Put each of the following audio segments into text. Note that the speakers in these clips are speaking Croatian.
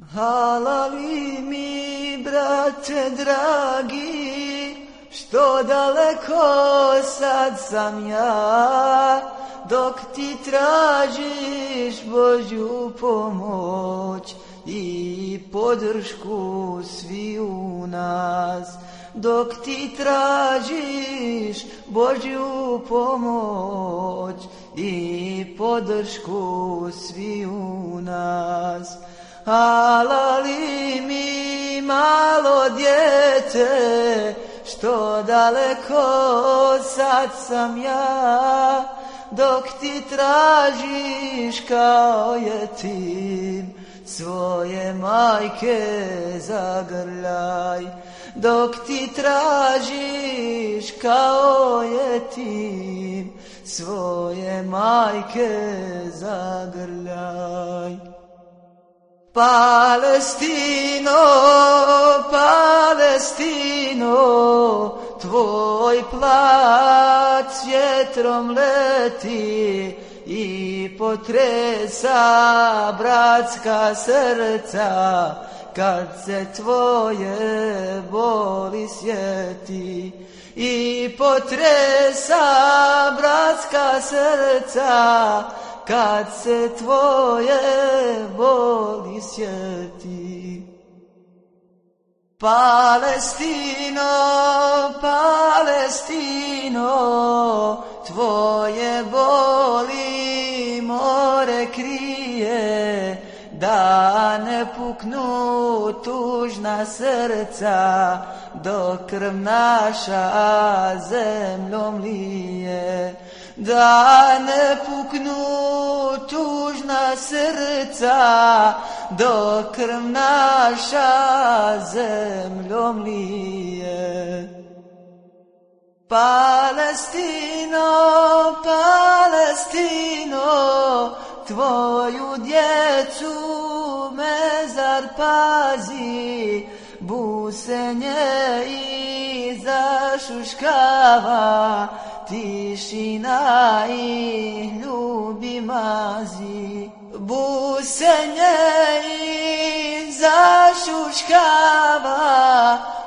Halali mi, brate dragi, što daleko sad sam ja, dok ti tražiš Božju pomoć i podršku svi u nas. Dok ti tražiš Božju pomoć i podršku svi u nas. Alali mi malo djete, što daleko sad sam ja, dok ti tražiš kao jetim, svoje majke zagrljaj. Dok ti tražiš kao jetim, svoje majke zagrljaj. Palestino, Palestino, tvoj plac vjetrom leti i potresa bratska srca kad se tvoje boli sjeti. I potresa bratska srca kad se tvoje boli sjeti. Palestino, Palestino, tvoje boli more krije, da ne puknu tužna srca, dok krv naša zemljom lije da ne puknu tužna srca dok krv naša zemljom lije. Palestino, Palestino, tvoju djecu mezar pazi, busenje i zašuškava, tišina i ljubi mazi. Busenje i zašuškava,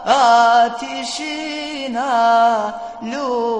a tišina ljubi.